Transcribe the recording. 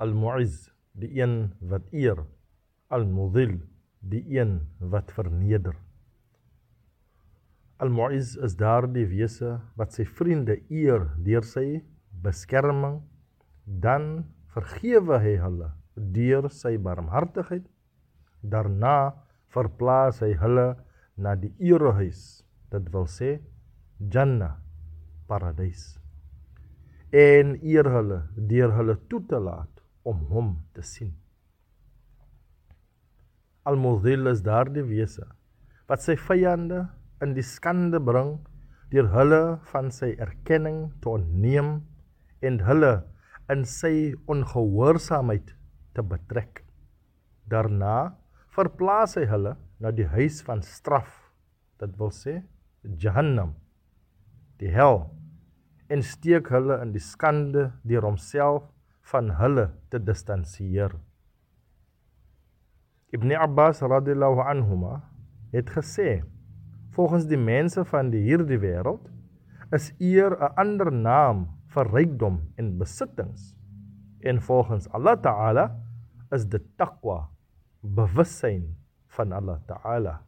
Al-Mu'izz, die een wat eer. Al-Mudhil, die een wat verneder. Al-Mu'izz is daardie wese wat sy vriende eer deur sy beskerming, dan vergewe hy hulle deur sy barmhartigheid. Daarna verplaas hy hulle na die erehuis, dit wil sê Jannah, paradys. En eer hulle deur hulle toe te laat om hom te sien. Al-Mudhil is daardie wese wat sy vyande in die skande bring deur hulle van sy erkenning te ontneem en hulle in sy ongehoorsaamheid te betrek. Daarna verplaas hy hulle na die huis van straf, dit wil sê Jahannam, die hel, en steek hulle in die skande deur homself van hulle te distansieer. Ibn Abbas radhiyallahu anhuma het gesê volgens die mense van die hierdie wêreld is eer 'n ander naam vir rykdom en besittings en volgens Allah Ta'ala is dit taqwa bewussyn van Allah Ta'ala